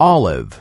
Olive.